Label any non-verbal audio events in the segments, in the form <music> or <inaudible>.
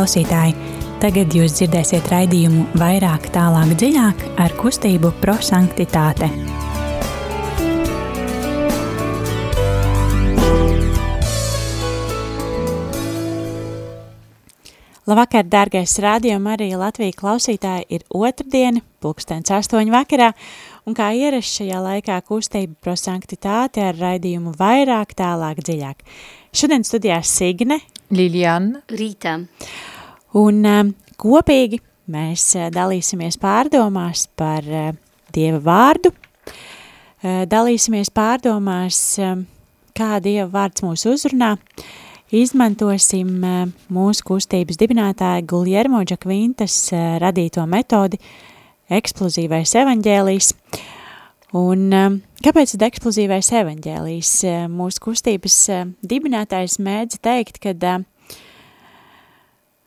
klausītāji! Tagad jūs dzirdēsiet raidījumu vairāk, tālāk, dziļāk ar kustību prosanktitāte. Labvakar, dārgais rādījuma arī Latvija klausītāji ir otrdiena, pulkstens astoņu vakarā, un kā ierasts šajā laikā kustība prosanktitāte ar raidījumu vairāk, tālāk, dziļāk. Šodien studijās Signe, Liliana, Rīta. Un um, kopīgi mēs uh, dalīsimies pārdomās par uh, Dieva vārdu, uh, dalīsimies pārdomās, um, kā Dieva vārds mūs uzrunā, izmantosim uh, mūsu kustības dibinātāja Guljermo Džakvintas uh, radīto metodi eksplozīvais evaņģēlijs. Un um, kāpēc tad eksplozīvais evaņģēlijs? Uh, mūsu kustības uh, dibinātājs mēdz teikt,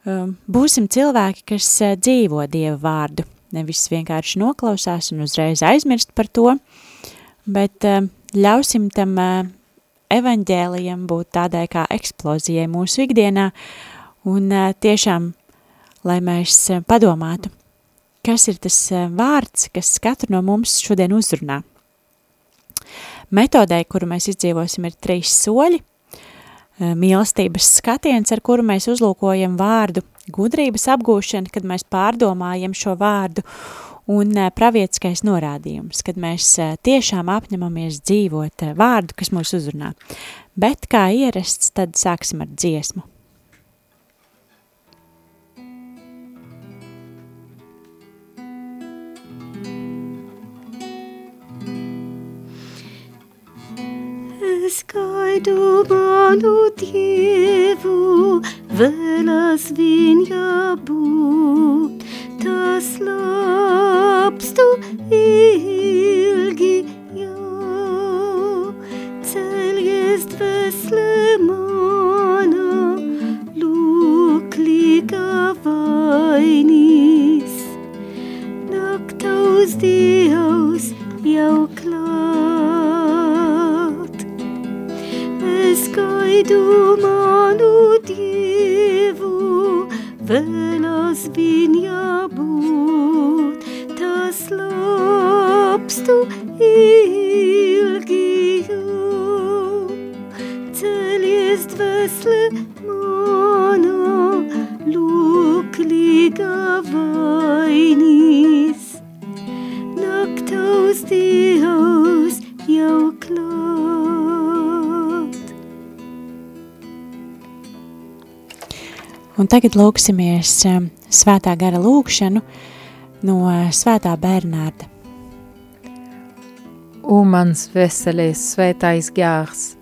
um, būsim cilvēki, kas uh, dzīvo Dieva vārdu, nevis vienkārši noklausās un uzreiz aizmirst par to, bet ļausim tam uh, evaņģēlijam būt tādai kā eksplozijai mūsu ikdienā un uh, tiešām, lai mēs padomātu, kas ir tas uh, vārds, kas katru no mums šodien uzrunā. Metodē, kuru mēs izdzīvosim, ir trīs soļi – mīlestības skatiens, ar kuru mēs uzlūkojam vārdu, gudrības apgūšana, kad mēs pārdomājam šo vārdu, un pravietiskais norādījums, kad mēs tiešām apņemamies dzīvot vārdu, kas mūs uzrunā. Bet kā ierasts, tad sāksim ar dziesmu. Es gaidu manu Dievu, vēlas viņa būt, tas labs tu ilgi jau. Ceļies dvēsle mana, lūklīga vainīs, naktaus Dievs jau klāt. Es gaidu manu Dievu, vēlas viņa būt, tas labs tu tagad lūksimies um, svētā gara lūkšanu no uh, svētā Bernārda. O mans veselais svētais gārs,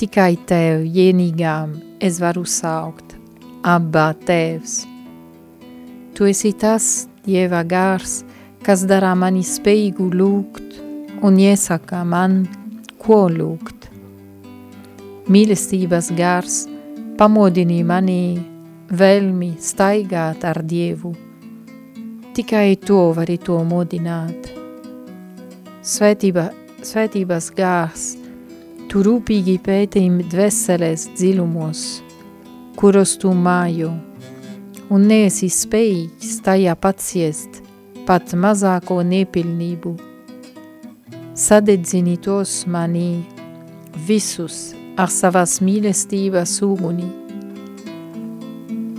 tikai tev vienīgām es varu saukt, abā tevs. Tu esi tas Dieva gārs, kas dara mani spējīgu lūgt un iesaka man, ko lūgt. Mīlestības gārs pamodini mani vēlmi staigāt ar Dievu. Tikai to vari to modināt. Svētība, svētības gārs, tu rūpīgi pētīm dveseles dziļumos, kuros tu mājo, un neesi spējīgs tajā paciest pat mazāko nepilnību. Sadedzini tos manī visus ar savas mīlestības uguni.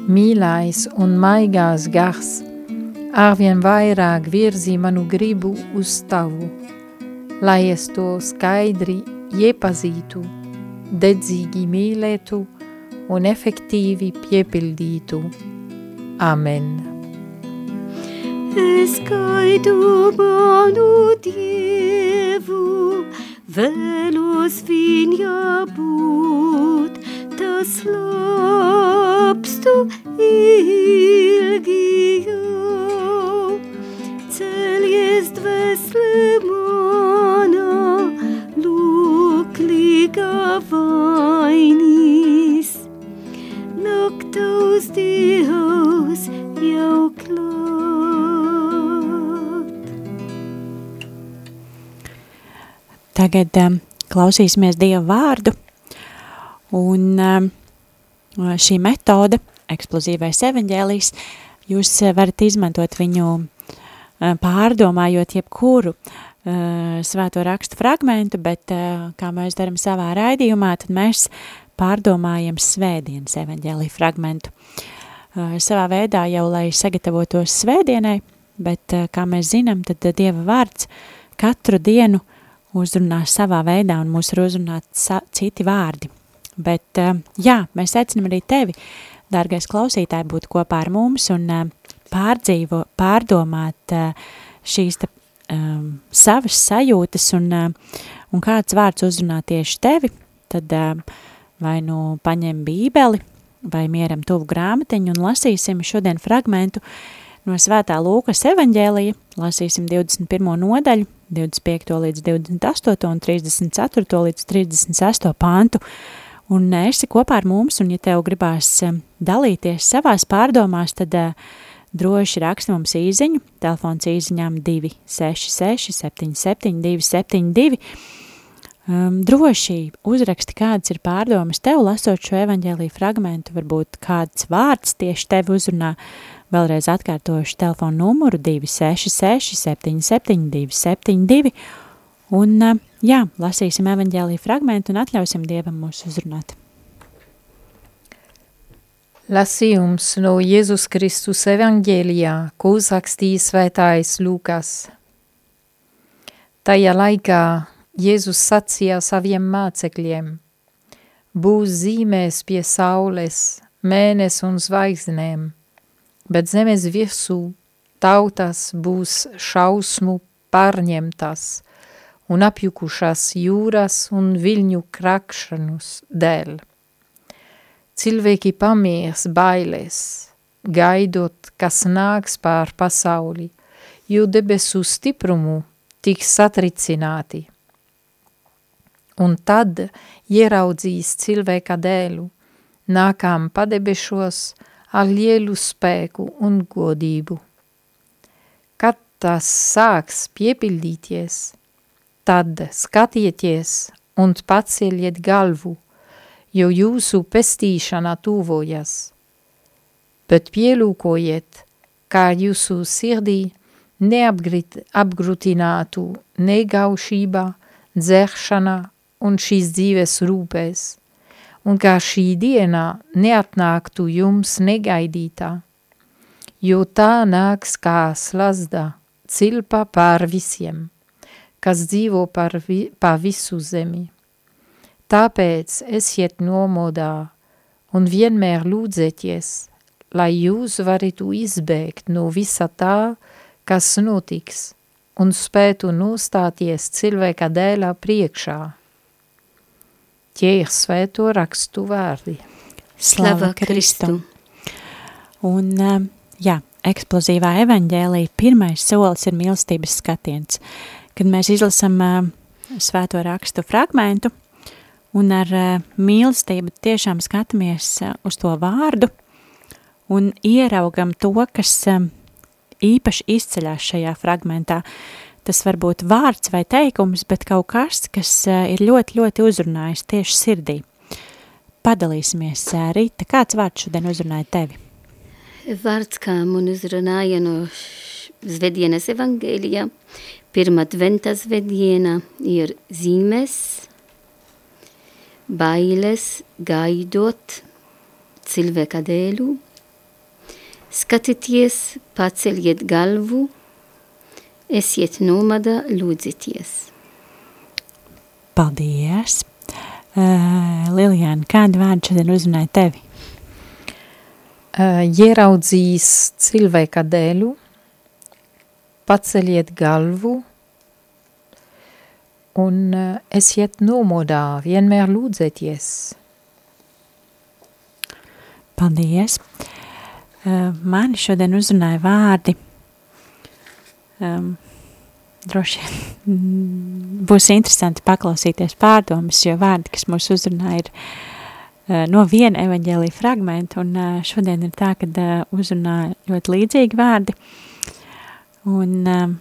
Mīlais un maigās gars arvien vairāk virzi manu gribu uz tavu, lai es to skaidri iepazītu, dedzīgi mīlētu un efektīvi piepildītu. Amen. Es gaidu manu Dievu, vēlos viņa būt, tas labs tu ilgi jau. Ceļies dvēsle mana, lūklīga vainīs, naktaus Dievs jau klāt. Tagad um, klausīsimies Dieva vārdu, un um, šī metode, eksplozīvais evaņģēlijs, jūs varat izmantot viņu pārdomājot jebkuru svēto rakstu fragmentu, bet kā mēs daram savā raidījumā, tad mēs pārdomājam svētdienas evaņģēliju fragmentu. Savā veidā jau, lai sagatavotos svētdienai, bet, kā mēs zinām, tad Dieva vārds katru dienu uzrunā savā veidā un mūs ir uzrunāt citi vārdi. Bet, jā, mēs aicinam arī tevi, dārgais klausītāji, būt kopā ar mums un pārdzīvo, pārdomāt šīs te, um, savas sajūtas un, un kāds vārds uzrunā tieši tevi, tad um, vai nu paņem bībeli vai mieram tuvu grāmatiņu un lasīsim šodien fragmentu no svētā Lūkas evaņģēlija, lasīsim 21. nodaļu, 25. līdz 28. un 34. līdz 36. pāntu, un esi kopā ar mums, un ja tev gribās dalīties savās pārdomās, tad uh, droši raksta mums īziņu, telefons īziņām 266 77 272, um, droši uzraksti, kādas ir pārdomas tev, lasot šo evaņģēliju fragmentu, varbūt kāds vārds tieši tevi uzrunā, vēlreiz atkārtošu telefonu numuru 266 77 272, un uh, jā, lasīsim evaņģēliju fragmentu un atļausim Dievam mūs uzrunāt. Lasījums no Jēzus Kristus evangēlijā, ko uzrakstīja svētājs Lūkas. Tajā laikā Jēzus sacīja saviem mācekļiem, būs zīmēs pie saules, mēnes un zvaigznēm, bet zemes virsū tautas būs šausmu pārņemtas un apjukušas jūras un viļņu krakšanus dēļ Cilvēki pamiers bailēs, gaidot, kas nāks pār pasauli, jo debesu stiprumu tiks satricināti. Un tad ieraudzīs cilvēka dēlu, nākām padebešos ar lielu spēku un godību. Kad tas sāks piepildīties, tad skatieties un paceļiet galvu, jo jūsu pestīšana tuvojas. Bet pielūkojiet, kā jūsu sirdī neapgrutinātu negaušība, dzeršana un šīs dzīves rūpēs, un kā šī diena neatnāktu jums negaidītā, jo tā nāks kā slazda, cilpa pār visiem, kas dzīvo par, vi, pa visu zemi. Tāpēc esiet nomodā un vienmēr lūdzēties, lai jūs varētu izbēgt no visa tā, kas notiks, un spētu nostāties cilvēka dēlā priekšā. Tie ir svēto rakstu vārdi. Slava Kristu! Un, um, jā, eksplozīvā evaņģēlī pirmais solis ir mīlestības skatiens. Kad mēs izlasam uh, svēto rakstu fragmentu, un ar uh, mīlestību tiešām skatāmies uh, uz to vārdu un ieraugam to, kas um, īpaši izceļās šajā fragmentā. Tas var būt vārds vai teikums, bet kaut kas, kas uh, ir ļoti, ļoti uzrunājis tieši sirdī. Padalīsimies, uh, Rīta, kāds vārds šodien uzrunāja tevi? Vārds, kā man uzrunāja no Zvedienas evangēlijā, pirmā adventa zvediena ir zīmes, bailes gaidot cilvēka dēlu, skatieties, paceļiet galvu, esiet nomada, lūdzieties. Paldies! Uh, Lilijāna, kādu vārdu šodien uzrunāja tevi? Uh, ieraudzīs cilvēka dēlu, paceļiet galvu, un uh, esiet nomodā, vienmēr lūdzēties. Paldies! Uh, mani šodien uzrunāja vārdi. Um, droši vien <laughs> būs interesanti paklausīties pārdomas, jo vārdi, kas mūs uzrunā, ir uh, no viena evaņģēlija fragmenta, un uh, šodien ir tā, ka uh, uzrunā ļoti līdzīgi vārdi. Un uh,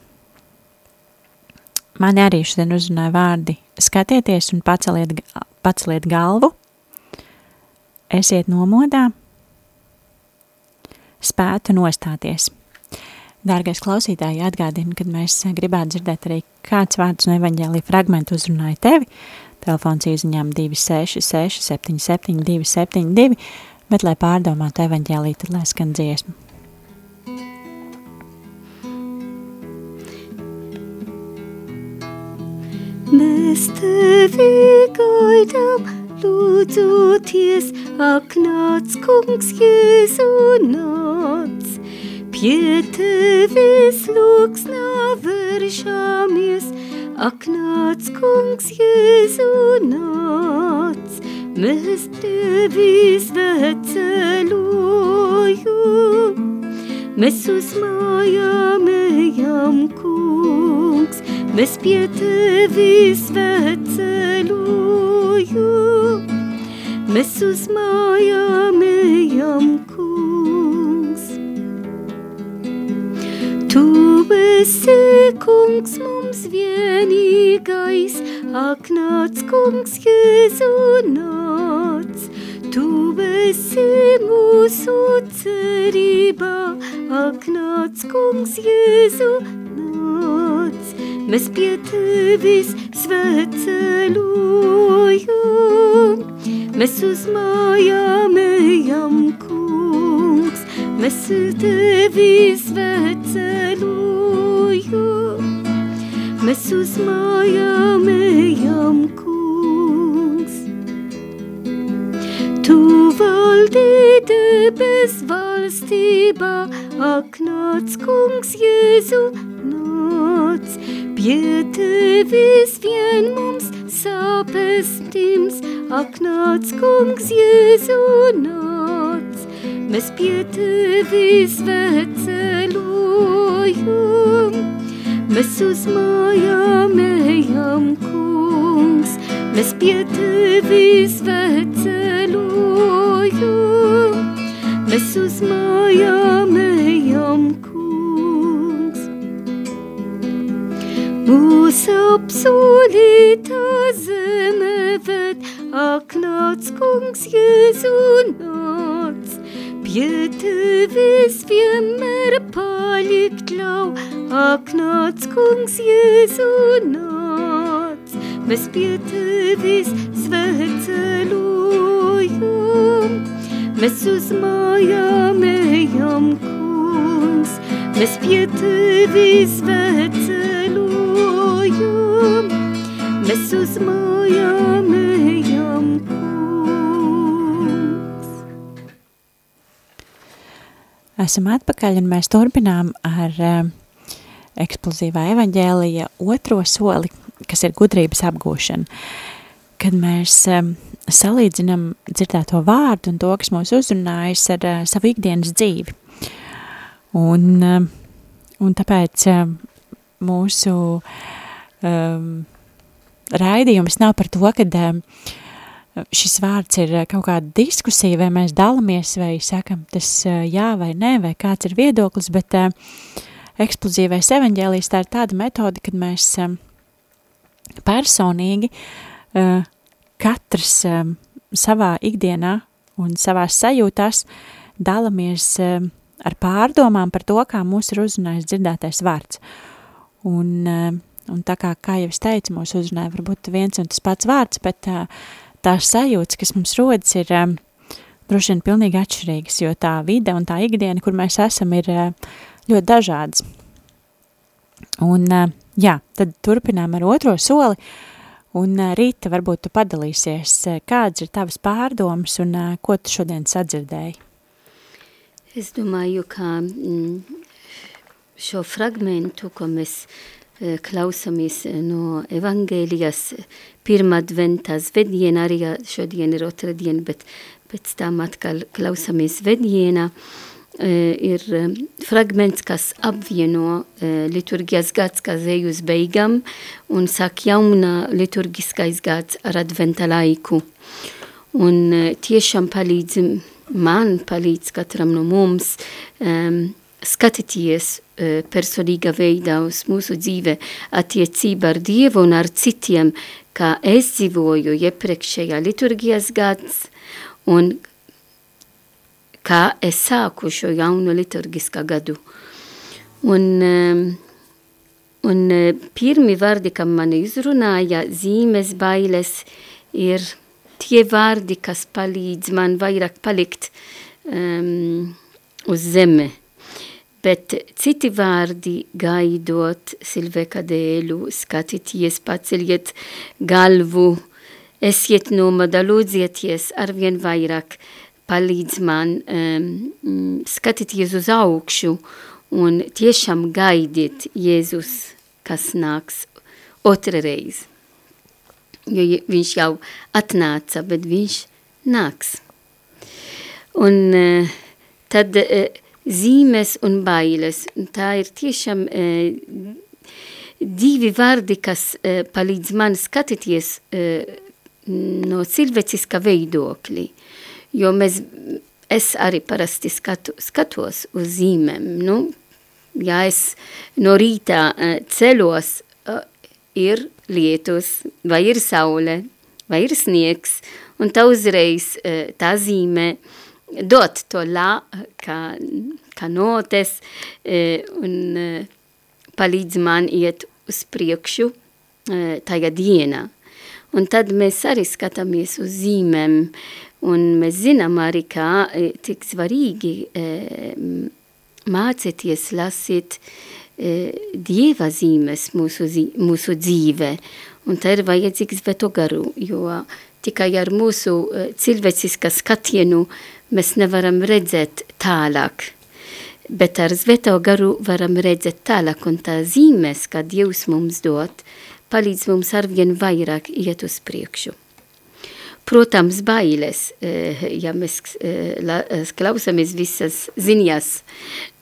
Mani arī šodien uzrunāja vārdi skatieties un paceliet, paceliet galvu, esiet nomodā, spētu nostāties. Dārgais klausītāji, atgādinu, kad mēs gribētu dzirdēt arī kāds vārds no evaņģēlī fragmentu uzrunāja tevi. Telefons izziņām 266 77 272, bet, lai pārdomātu evaņģēlī, tad lai skan dziesmu. Mēs tevi gaidām, lūdzoties, ak nāc, kungs, Jēzu nāc. Pie tevis lūksnā vēršamies, ak nāc, kungs, Jēzu nāc. Mēs tevis veceļojam, mēs uz mājām ejam, kungs, Mēs pie tevis veceļoju, mēs uz mājām ejam, kungs. Tu esi, kungs, mums vienīgais, ak nāc, kungs, Jēzu nāc. Tu esi mūsu cerībā, ak nāc, kungs, Jēzu nāc. Mēs pie tevis sveceļojam, mēs uz mājām ejam, kungs, mēs tevis sveceļojam, mēs uz mājām ejam, kungs. Tu valdi debes valstībā, ak nāc, kungs, Jēzu, nāc, Pie tevis vien mums sāpes tims, ak nāc, kungs, Jēzu nāc. Mēs pie tevis veceļojam, mēs uz mājām ejam, kungs. Mēs pie tevis veceļojam, mēs uz mājām ejam, Mūs apsolītā zeme ved, ak nāc, kungs, Jēzu nāc. Pie tevis vienmēr palikt ļau, ak nāc, kungs, Jēzu nāc. Mēs pie tevis sveceļojam, mēs uz mājām ejam, kungs. Mēs pie tevis sveceļojam, mēs uz mājām ejam, kungs. Esam atpakaļ un mēs turpinām ar uh, eksplozīvā evaņģēlija otro soli, kas ir gudrības apgūšana. Kad mēs um, salīdzinam dzirdēto vārdu un to, kas mūs uzrunājas ar uh, savu ikdienas dzīvi. Un, uh, un tāpēc uh, mūsu uh, um, raidījums nav par to, ka um, šis vārds ir uh, kaut kāda diskusija, vai mēs dalamies, vai sakam tas uh, jā vai nē, vai kāds ir viedoklis, bet uh, eksplozīvais evaņģēlijs tā ir tāda metode, kad mēs um, personīgi uh, katrs um, savā ikdienā un savās sajūtās dalamies um, ar pārdomām par to, kā mūs ir uzrunājis dzirdētais vārds. Un uh, Un tā kā, kā jau es teicu, mūsu uzrunāja varbūt viens un tas pats vārds, bet tā, tās sajūtas, kas mums rodas, ir droši vien pilnīgi atšķirīgas, jo tā vide un tā ikdiena, kur mēs esam, ir ļoti dažādas. Un jā, tad turpinām ar otro soli, un Rīta, varbūt tu padalīsies, kāds ir tavas pārdomas un ko tu šodien sadzirdēji? Es domāju, ka mm, šo fragmentu, ko mēs klausamies eh, no evangēlijas pirmā adventā svētdiena, arī šodien ir otra diena, bet pēc tam atkal klausamies svētdienā, eh, ir fragments, kas apvieno liturgijas gads, kas ej uz beigām un sāk jauna liturgiskais gads ar adventa laiku. Un tiešām palīdz man, palīdz katram no mums um, skatīties uh, personīga veidā uz mūsu dzīve attiecība ar Dievu un ar citiem, kā es dzīvoju iepriekšējā liturgijas gads un kā es sāku šo jauno liturgiskā gadu. Un, un pirmi vārdi, kam mani izrunāja, zīmes bailes, ir tie vārdi, kas palīdz man vairāk palikt um, uz zeme. Bet citi vārdi gaidot silveka dēlu, skatieties, paceliet galvu, esiet nomada, lūdzieties arvien vairāk, palīdz man um, skatieties uz augšu un tiešām gaidiet Jēzus, kas nāks otra reize. Jo viņš jau atnāca, bet viņš nāks. Un uh, tad uh, zīmes un bailes, tā ir tiešām uh, divi vārdi, kas uh, palīdz man skatīties uh, no cilvēciska veidokļa. Jo mēs, es arī parasti skatu, skatos uz zīmēm. Nu, ja es no rītā ceļos, uh, ir lietus, vai ir saule, vai ir sniegs, un tā uzreiz tā zīmē dot to la, kā, kā notes, uh, un palīdz man iet uz priekšu tajā dienā. Un tad mēs arī skatāmies uz zīmēm, un mēs zinām arī, kā tik svarīgi mācīties lasīt dieva zīmes mūsu, mūsu dzīve. Un tā ir vajadzīgs veto garu, jo tikai ar mūsu e, cilvēciska skatienu mēs nevaram redzēt tālāk. Bet ar svēto garu varam redzēt tālāk, un tā zīmes, kā Dievs mums dod, palīdz mums arvien vairāk iet uz priekšu. Protams, bailes, eh, ja mēs eh, klausāmies visas ziņas,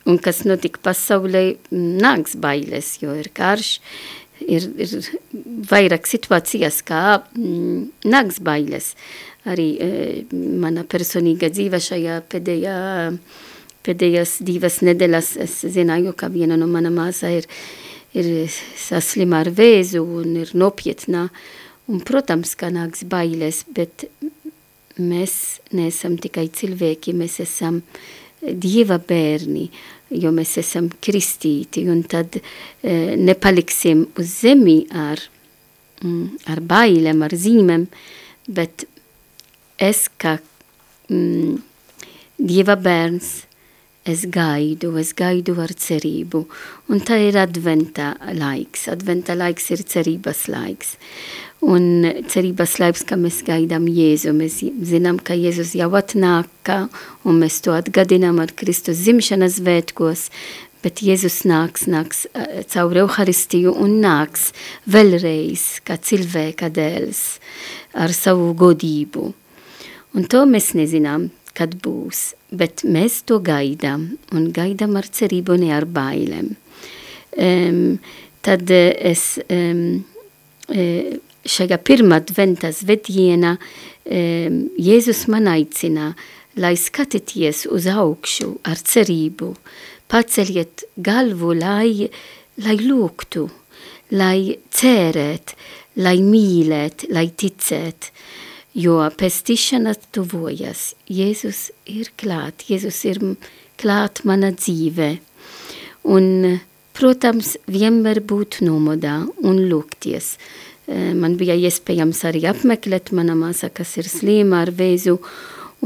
un kas notika pasaulē, nāks bailes, jo ir karš, ir, ir vairāk situācijas, kā mm, nāks bailes. Arī eh, mana personīga dzīve šajā pēdējā, pēdējās divas nedēļas, es zināju, ka viena no mana māsa ir ir saslima ar vēzu un ir nopietnā. Un, protams, ka nāks bailes, bet mēs neesam tikai cilvēki, mēs esam Dieva bērni, jo mēs esam kristīti, un tad e, nepaliksim uz zemi ar, mm, ar bailēm, ar zīmēm, bet es kā mm, Dieva bērns es gaidu, es gaidu ar cerību. Un tā ir adventa laiks. Adventa laiks ir cerības laiks. Un cerības laiks, ka mēs gaidām Jēzu. Mēs zinām, ka Jēzus jau atnāka, un mēs to atgadinām ar Kristus zimšanas vētkos. Bet Jēzus nāks, nāks caur Euharistiju un nāks vēlreiz kā cilvēka dēls ar savu godību. Un to mēs nezinām, kad būs, bet mēs to gaidām, un gaidām ar cerību, ne ar bailēm. Um, tad es um, šajā pirmā adventa svētdienā Jēzus man aicina, lai skatieties uz augšu ar cerību, paceliet galvu, lai, lai lūgtu, lai cerēt, lai mīlēt, lai ticēt, jo pestīšana tuvojas. Jēzus ir klāt, Jēzus ir klāt mana dzīve. Un, protams, vienmēr būt nomodā un lūgties. Man bija iespējams arī apmeklēt mana māsa, kas ir slīma ar vēzu,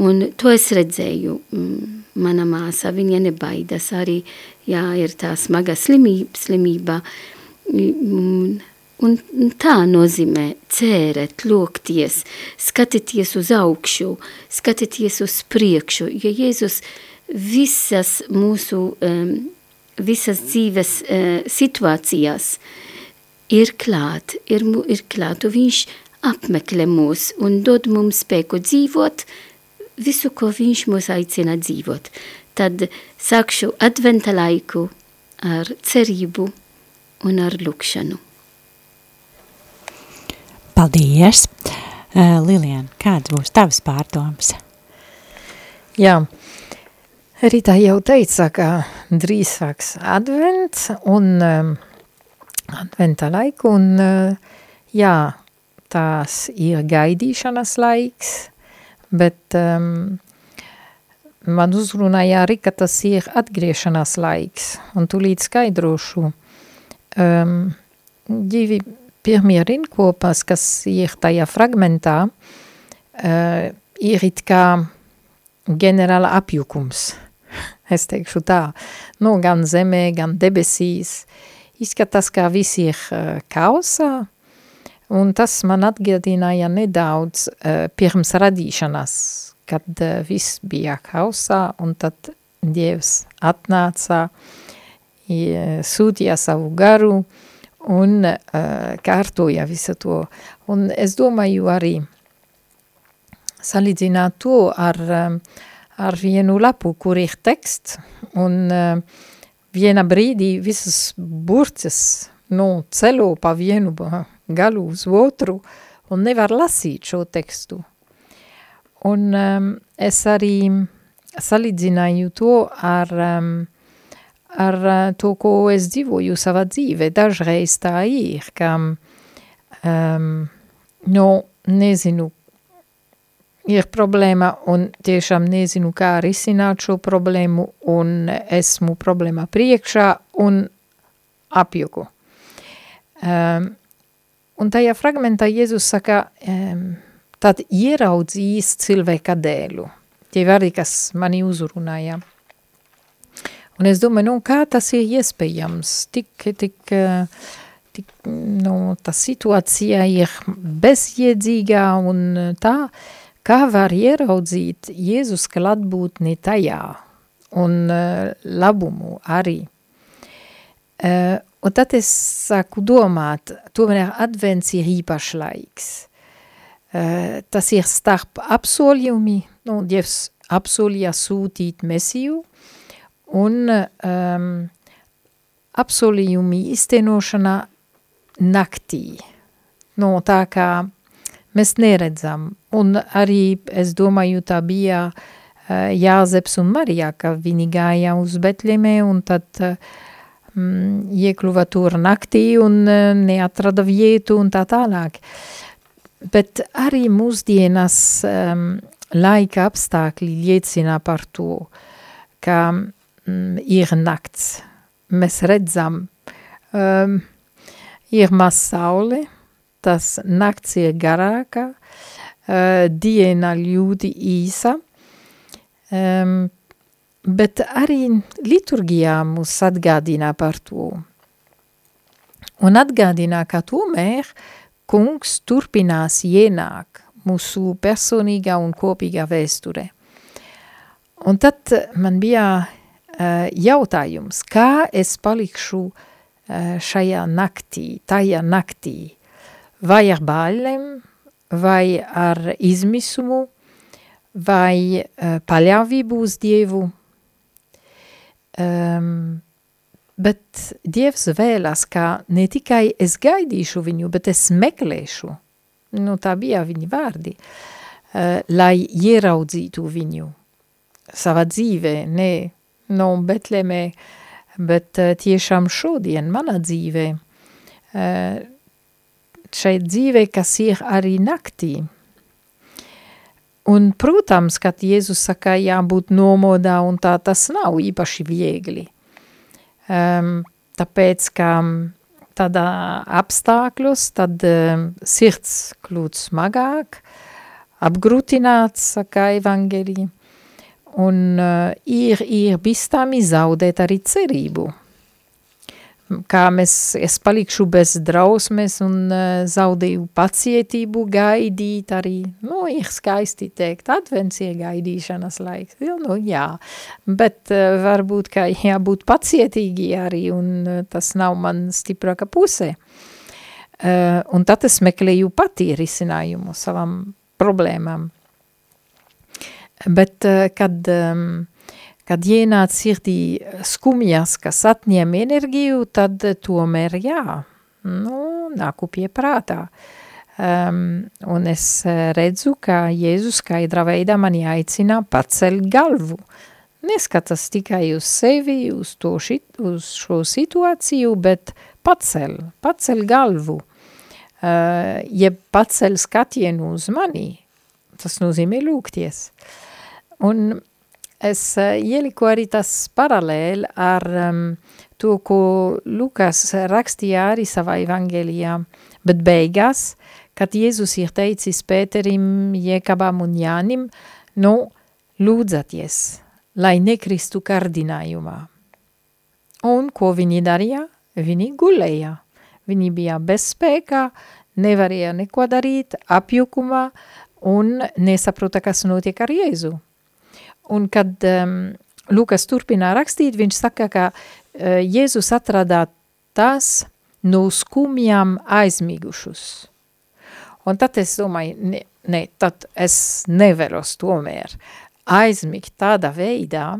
un to es redzēju. Mm, mana māsa, viņa nebaidas arī, jā, ir tā smaga slimība, slimība. Un, Un tā nozīmē cērēt, lūgties, skatīties uz augšu, skatīties uz priekšu, jo Jēzus visas mūsu, visas dzīves uh, situācijās ir klāt, ir, ir klāt, un viņš apmeklē mūs un dod mums spēku dzīvot visu, ko viņš mūs aicina dzīvot. Tad sākšu adventa laiku ar cerību un ar lūkšanu. Paldies! Uh, Lilian, kāds būs tavs pārdoms? Jā, Rītā jau teica, ka drīz sāks advents un um, adventa laiku un uh, jā, tās ir gaidīšanas laiks, bet um, man uzrunāja arī, ka tas ir atgriešanās laiks, un tūlīt skaidrošu. Um, divi pirmie rinkopas, kas ir tajā fragmentā, uh, ir it kā ģenerāla apjukums. <laughs> Es teikšu tā, nu gan zemē, gan debesīs. Izskatās, kā viss ir uh, kausā, un tas man atgādināja nedaudz uh, pirms radīšanas, kad uh, viss bija hausā, un tad Dievs atnāca, sūtīja savu garu un uh, kārtoja visu to. Un es domāju arī salīdzināt to ar, ar vienu lapu, kur ir teksts, un uh, viena brīdī visas burces nu, celo pa vienu galu uz otru, un nevar lasīt šo tekstu. Un um, es arī salīdzināju to ar, um, ar uh, to, ko es dzīvoju savā dzīvē. Dažreiz tā ir, ka, um, nu, nezinu, ir problēma un tiešām nezinu, kā risināt šo problēmu un esmu problēma priekšā un apjuku. Um, un tajā fragmentā Jēzus saka, um, tad ieraudzījis cilvēka dēlu. Tie arī, kas mani uzrunāja. Un es domāju, nu, kā tas ir iespējams? Tik, tik, tik nu, tā situācija ir bezjēdzīgā un tā, kā var ieraudzīt Jēzus klātbūtni tajā un labumu arī. Uh, un tad es sāku domāt, tomēr advents ir īpašs laiks. Uh, tas ir starp apsolījumi, nu, Dievs apsolīja sūtīt mesiju, un um, apsolījumi iztenošana naktī. Nu, tā kā mēs neredzam, un arī, es domāju, tā bija uh, Jāzeps un Marija, ka viņi gāja uz Betlemē, un tad uh, mm, iekļuva tur naktī un uh, neatrada vietu un tā tālāk. Bet arī mūsdienas um, laika apstākļi liecina par to, ka mm, ir nakts. Mēs redzam, um, ir maz saule, tas nakts ir garāka, uh, diena ļoti īsa, bet arī liturgijā mūs atgādina par to. Un atgādina, ka tomēr kungs turpinās ienāk mūsu personīgā un kopīgā vēsturē. Un tad man bija uh, jautājums, kā es palikšu uh, šajā naktī, tajā naktī, vai ar bāļiem, vai ar izmisumu, vai uh, paļāvību uz Dievu. Um, Bet Dievs vēlas, ka ne tikai es gaidīšu viņu, bet es meklēšu, nu tā bija viņa vārdi, uh, lai ieraudzītu viņu savā dzīvē, ne no Betlemē, bet uh, tiešām šodien manā dzīvē, uh, šeit dzīvē, kas ir arī naktī. Un, protams, kad Jēzus saka, jābūt nomodā, un tā tas nav īpaši viegli. Um, tāpēc, ka tādā apstākļos tad um, sirds kļūt smagāk, apgrūtināts, saka evangelija, un uh, ir, ir bīstami zaudēt arī cerību kā mēs, es palikšu bez drausmes un uh, zaudēju pacietību gaidīt arī, nu, ir skaisti teikt, advents ir gaidīšanas laiks, jo, nu, jā, bet uh, varbūt, ka jābūt pacietīgi arī, un uh, tas nav man stiprāka pusē. Uh, un tad es meklēju pati risinājumu savam problēmām. Bet, uh, kad um, kad ienāc sirdī skumjas, kas atņem enerģiju, tad tomēr jā, nu, nāku pie prātā. Um, un es redzu, ka Jēzus skaidrā veidā mani aicina pacelt galvu. Neskatas tikai uz sevi, uz, to šit, uz šo situāciju, bet pacel, pacel galvu. Uh, ja pacel skatienu uz mani, tas nozīmē lūgties. Un es uh, ieliku arī tas paralēli ar um, to, ko Lukas rakstīja arī savā evangelijā, bet beigās, kad Jēzus ir teicis Pēterim, Jēkabam un Jānim, nu, lūdzaties, lai nekristu kārdinājumā. Un ko viņi darīja? Viņi gulēja. Viņi bija bezspēkā, nevarēja neko darīt, apjukumā un nesaprota, kas notiek ar Jēzu. Un kad um, Lukas turpina rakstīt, viņš saka, ka uh, Jēzus atradā tās no skumjām aizmigušus. Un tad es domāju, ne, ne, tad es nevaros tomēr aizmigt tādā veidā.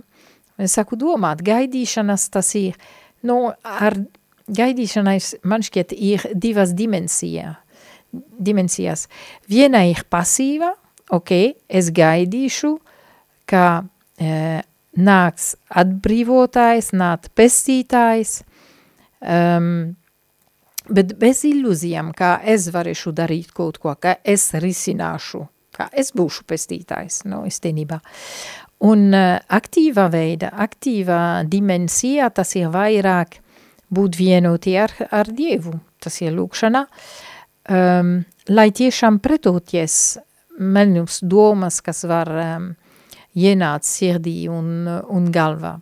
Es saku, domāt, gaidīšanas tas ir, nu, ar gaidīšanai man šķiet ir divas dimensijas. dimensijas. Viena ir pasīva, ok, es gaidīšu, ka e, nāks atbrīvotājs, nākt pestītājs, um, bet bez ilūzijām, kā es varēšu darīt kaut ko, ka es risināšu, kā es būšu pestītājs, no istenībā. Un uh, aktīva veida, aktīva dimensija, tas ir vairāk būt vienoti ar, ar Dievu, tas ir lūkšana, um, lai tiešām pretoties melnums domas, kas var um, ienākt sirdī un, un galvā.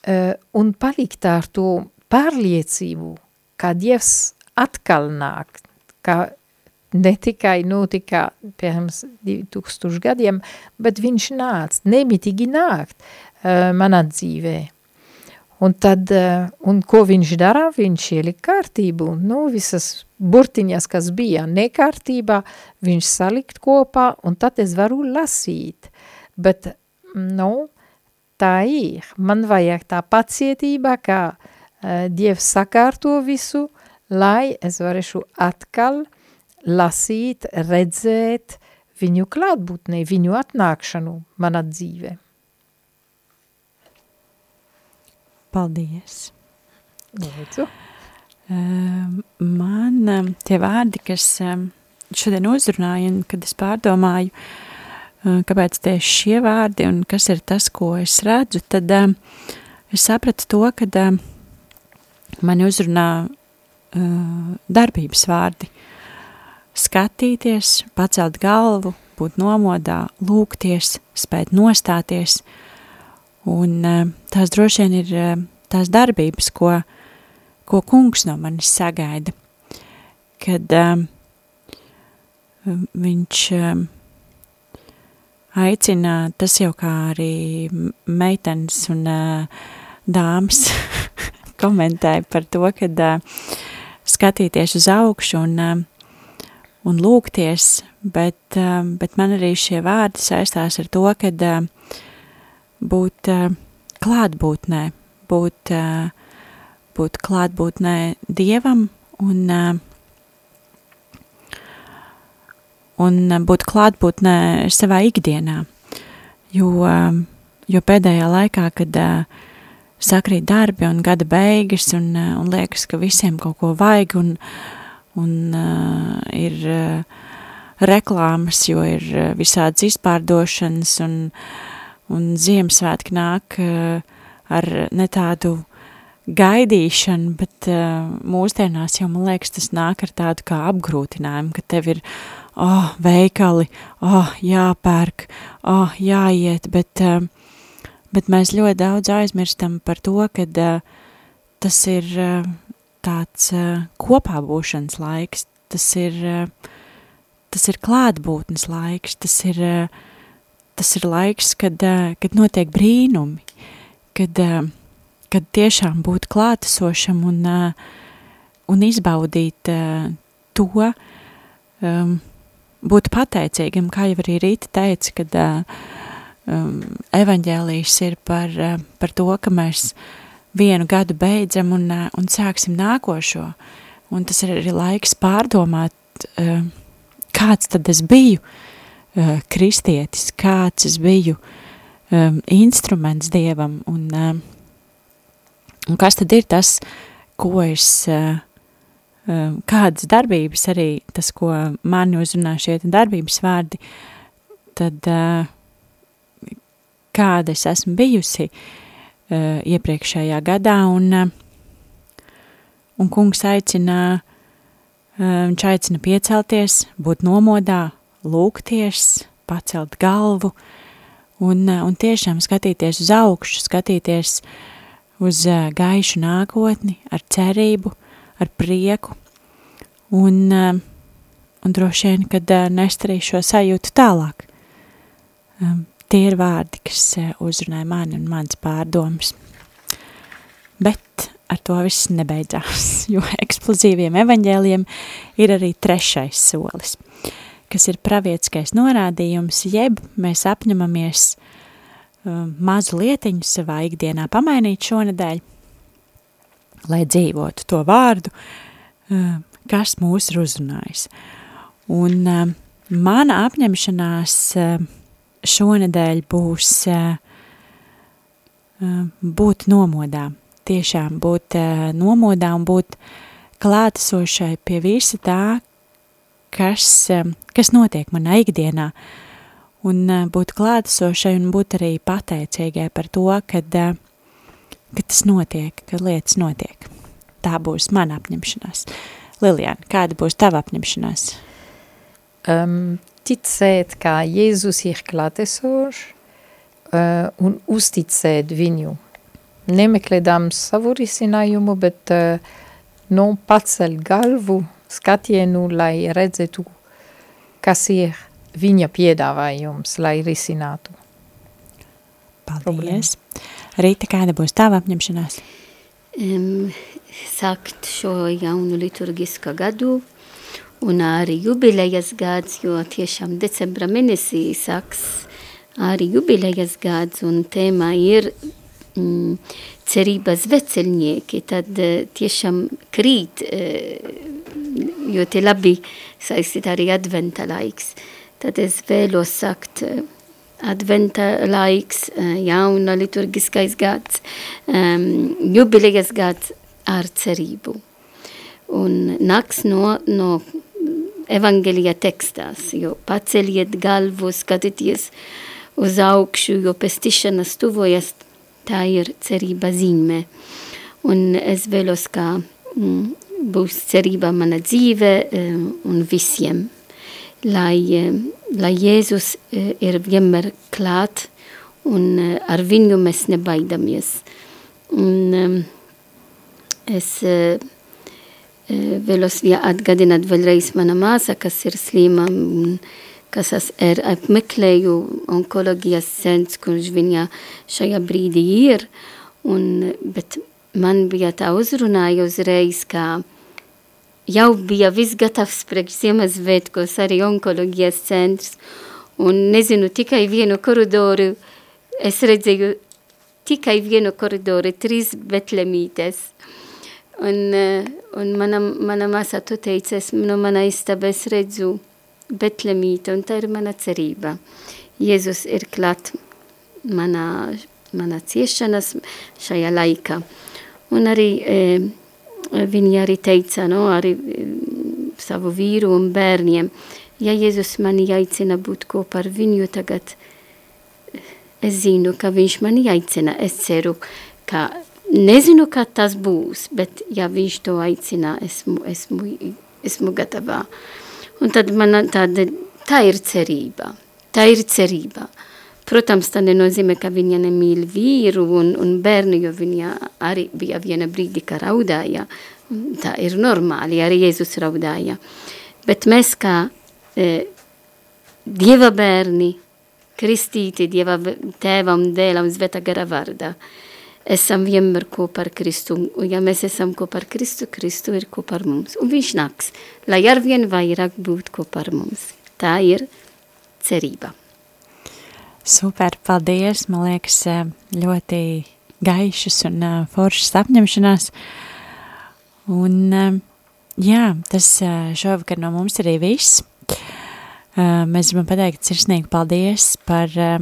Uh, un palikt ar to pārliecību, ka Dievs atkal nāk, ka ne tikai notika pirms 2000 gadiem, bet viņš nāc, nemitīgi nākt uh, manā dzīvē. Un tad, uh, un ko viņš dara? Viņš ielika kārtību, nu, visas burtiņas, kas bija nekārtībā, viņš salikt kopā, un tad es varu lasīt. Bet, nu, tā ir. Man vajag tā pacietība, kā uh, Dievs sakārto visu, lai es varēšu atkal lasīt, redzēt viņu klātbūtnē, viņu atnākšanu manā dzīvē. Paldies! Lūdzu. Uh, man uh, tie vārdi, kas uh, šodien uzrunāja, un kad es pārdomāju, uh, kāpēc tieši šie vārdi un kas ir tas, ko es redzu, tad uh, es sapratu to, ka uh, mani uzrunā uh, darbības vārdi. Skatīties, pacelt galvu, būt nomodā, lūgties, spēt nostāties – Un uh, tās droši vien ir uh, tās darbības, ko, ko kungs no manis sagaida. Kad uh, viņš uh, aicina, tas jau kā arī meitenes un dāmas <laughs> komentēja par to, kad skatīties uz augšu un, un lūgties, bet, bet man arī šie vārdi saistās ar to, kad būt klātbūtnē, būt, būt klātbūtnē Dievam un, uh, un būt klātbūtnē savā ikdienā. Jo, uh, jo pēdējā laikā, kad uh, sakrīt darbi un gada beigas un, uh, un liekas, ka visiem kaut ko vajag un, un uh, ir uh, reklāmas, jo ir uh, visādas izpārdošanas un uh, un Ziemassvētki nāk uh, ar ne tādu gaidīšanu, bet uh, mūsdienās jau, man liekas, tas nāk ar tādu kā apgrūtinājumu, ka tev ir, oh, veikali, oh, jāpērk, oh, jāiet, bet, uh, bet mēs ļoti daudz aizmirstam par to, ka uh, tas ir uh, tāds kopā būšanas laiks, tas ir, tas ir klātbūtnes laiks, tas ir tas ir laiks, kad, kad notiek brīnumi, kad, kad tiešām būt klātesošam un, un izbaudīt to, um, būt pateicīgam, kā jau arī Rīta teica, kad um, evaņģēlījis ir par, par to, ka mēs vienu gadu beidzam un, un sāksim nākošo, un tas ir arī laiks pārdomāt, kāds tad es biju, kristietis, kāds es biju um, instruments Dievam, un, un kas tad ir tas, ko es, kādas darbības arī, tas, ko mani uzrunā šie darbības vārdi, tad uh, kāda es esmu bijusi uh, iepriekšējā gadā, un, un kungs aicina, uh, viņš aicina piecelties, būt nomodā, lūgties, pacelt galvu, un, un tiešām skatīties uz augšu, skatīties uz uh, gaišu nākotni, ar cerību, ar prieku, un, uh, un droši vien, kad uh, nest arī šo sajūtu tālāk. Um, tie ir vārdi, kas uzrunāja mani un mans pārdomas. Bet ar to viss nebeidzās, <laughs> jo eksplozīviem evaņģēliem ir arī trešais solis, kas ir pravietiskais norādījums, jeb mēs apņemamies uh, mazu lietiņu savā ikdienā pamainīt šonedēļ, lai dzīvotu to vārdu, kas mūs ir uzrunājis. Un mana apņemšanās šonedēļ būs būt nomodā, tiešām būt nomodā un būt klātesošai pie visa tā, kas, kas notiek manā ikdienā, un būt klātesošai un būt arī pateicīgai par to, kad, uh, kad tas notiek, kad lietas notiek. Tā būs mana apņemšanās. Liliana, kāda būs tava apņemšanās? Um, ticēt, kā Jēzus ir klātesošs uh, un uzticēt viņu. Nemeklēdam savu risinājumu, bet uh, nu pacel galvu skatienu, lai redzētu, kas ir viņa piedāvājums, lai risinātu. Paldies. Rīta, kāda būs tava apņemšanās? Um, sākt šo jaunu liturgisko gadu un arī jubilejas gads, jo tiešām decembra mēnesī sāks arī jubilejas gads un tēma ir mm, cerības vecelnieki, tad tiešām krīt, jo te labi saistīt arī adventa laiks. Tad es vēlos sakt adventa laiks, jauna liturgiskais gads, um, jubilejas gads ar cerību. Un naks no, no evangelija tekstās, jo paceliet galvu, skatieties uz augšu, jo pestīšanas tuvojas, tā ir cerība zīme. Un es vēlos, kā mm, būs cerība mana dzīve um, un visiem, lai, um, lai Jēzus uh, ir vienmēr klāt un uh, ar viņu mēs nebaidamies. Un, es vēlos atgādināt vēlreiz mana māsa, kas ir slima kas es er apmeklēju onkoloģijas centrs, kurš viņa šajā brīdī ir, un, bet man bija tā uzrunāja uzreiz, ka jau bija viss gatavs priekš Ziemassvētkos arī onkoloģijas centrs, un nezinu, tikai vienu koridoru, es redzēju tikai vienu koridoru, trīs betlemītes, Un, eh, un mana, mana māsa tu teici, es no mana istaba es redzu Betlemīte, un tā ir mana cerība. Jēzus ir klāt manā, manā ciešanas šajā laikā. Un arī e, viņi arī teica, no, arī e, savu vīru un bērniem, ja Jēzus mani aicina būt kopā ar viņu tagad, es zinu, ka viņš mani aicina, es ceru, ka Nezinu, kā tas būs, bet ja viņš to aicina, esmu, esmu, esmu gatavā. Un tad man tāda, tā ir cerība. Tā ir cerība. Protams, tā nenozīmē, ka viņa nemīl vīru un, un bērnu, jo viņa arī bija viena brīdi, ka raudāja. Tā ir normāli, arī Jēzus raudāja. Bet mēs kā e, Dieva bērni, kristīti Dieva tēvam, dēlam, zveta gara vārdā, esam vienmēr kopā ar Kristu. Un ja mēs esam kopā ar Kristu, Kristu ir kopā ar mums. Un viņš nāks, lai arvien vairāk būtu kopā ar mums. Tā ir cerība. Super, paldies! Man liekas, ļoti gaišas un uh, foršas apņemšanās. Un uh, jā, tas uh, šovakar no mums arī viss. Uh, mēs gribam pateikt sirsnīgi paldies par uh,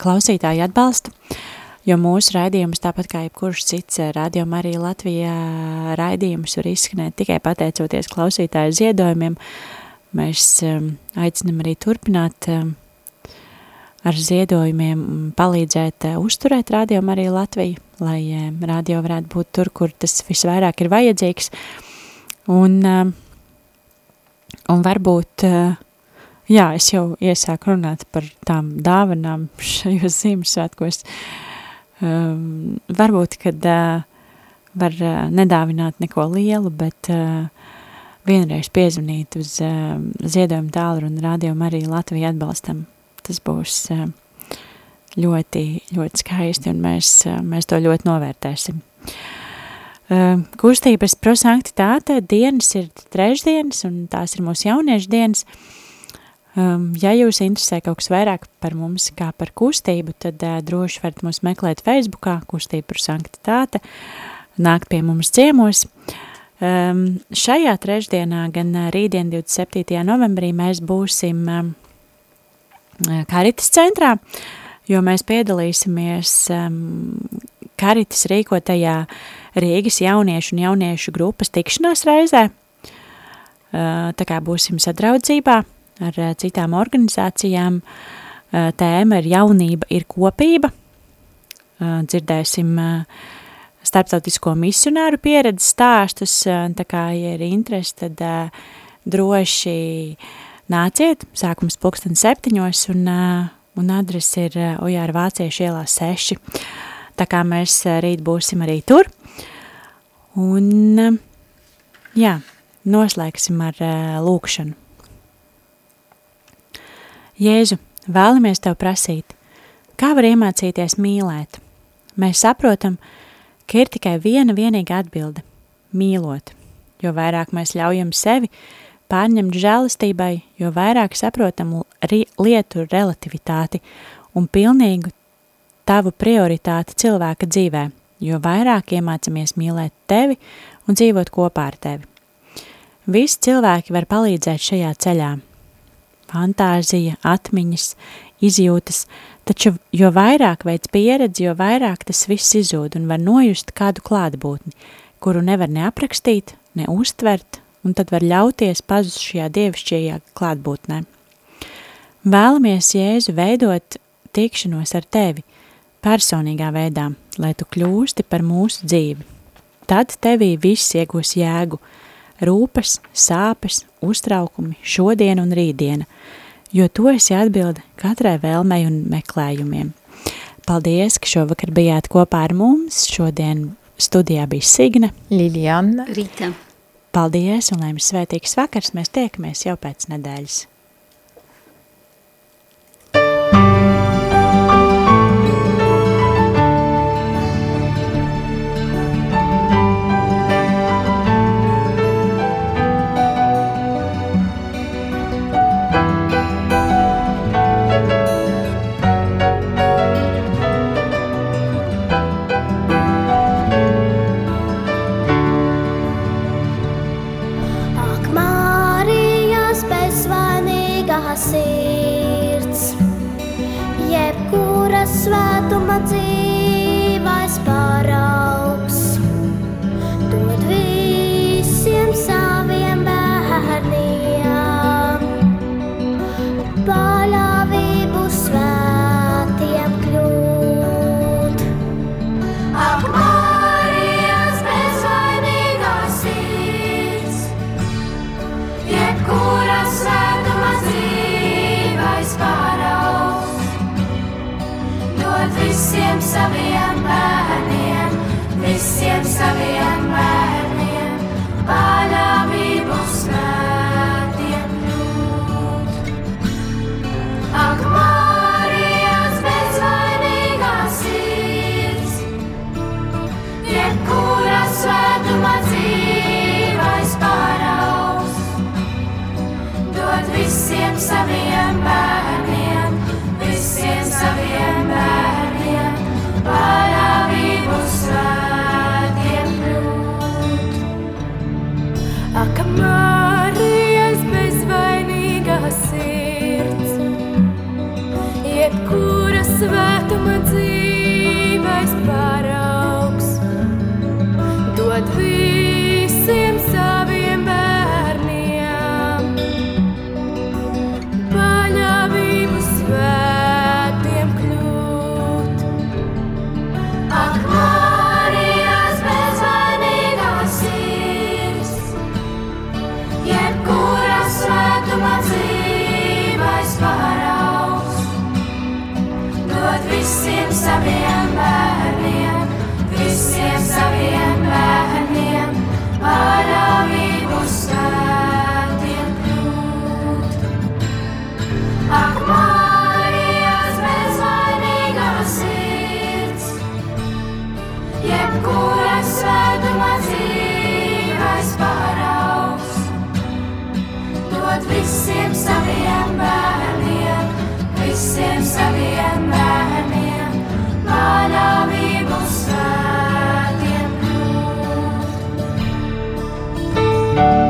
klausītāju atbalstu. Uh, jo mūsu raidījums, tāpat kā jebkurš cits eh, rādījuma arī Latvijā raidījums var izskanēt tikai pateicoties klausītāju ziedojumiem. Mēs aicinam arī turpināt um, ar ziedojumiem palīdzēt uzturēt Radio Mariju Latviju, lai radio varētu būt tur, kur tas visvairāk ir vajadzīgs. Un, un varbūt, jā, es jau iesāku runāt par tām dāvanām šajos Ziemassvētkos. Varbūt, kad var nedāvināt neko lielu, bet vienreiz piezvanīt uz ziedojumu un rādījumu arī Latviju atbalstam tas būs ļoti, ļoti skaisti, un mēs, mēs to ļoti novērtēsim. Kustības prosanktitāte dienas ir trešdienas, un tās ir mūsu jauniešu dienas. Ja jūs interesē kaut kas vairāk par mums kā par kustību, tad droši varat mūs meklēt Facebookā, kustība prosanktitāte, nākt pie mums ciemos. Um, šajā trešdienā, gan rītdien 27. novembrī, mēs būsim um, Karitas centrā, jo mēs piedalīsimies um, Karitas rīkotajā Rīgas jauniešu un jauniešu grupas tikšanās reizē. Uh, tā kā būsim sadraudzībā ar uh, citām organizācijām, uh, tēma ir jaunība ir kopība. Dzirdēsim starptautisko misionāru pieredzes stāstus, tā kā, ja ir interesi, tad droši uh, nāciet, sākums pulksten septiņos un, un adrese ir Ojāra Vāciešu ielā 6. Tā kā mēs rīt būsim arī tur. Un, jā, noslēgsim ar lūkšanu. Jēzu, vēlamies Tev prasīt, kā var iemācīties mīlēt? Mēs saprotam, ka ir tikai viena vienīga atbilde – mīlot, jo vairāk mēs ļaujam sevi – pārņemt žēlistībai, jo vairāk saprotam lietu relativitāti un pilnīgu tavu prioritāti cilvēka dzīvē, jo vairāk iemācamies mīlēt tevi un dzīvot kopā ar tevi. Visi cilvēki var palīdzēt šajā ceļā. Fantāzija, atmiņas, izjūtas, taču jo vairāk veids pieredzi, jo vairāk tas viss izzūd un var nojust kādu klātbūtni, kuru nevar ne aprakstīt, ne uztvert, un tad var ļauties pazust šajā dievišķajā klātbūtnē. Vēlamies Jēzu veidot tikšanos ar tevi personīgā veidā, lai tu kļūsti par mūsu dzīvi. Tad tevī viss iegūs jēgu, rūpes, sāpes, uztraukumi, šodien un rītdiena, jo tu esi atbilde katrai vēlmei un meklējumiem. Paldies, ka šovakar bijāt kopā ar mums. Šodien studijā bija Signe, Liliana, Rīta. Paldies un lai jums svētīgs vakars, mēs tiekamies jau pēc nedēļas. jebkuras svētuma dzīves paraugs. Dod visiem saviem bērniem, visiem saviem bērniem, panāvību svētiem. Thank you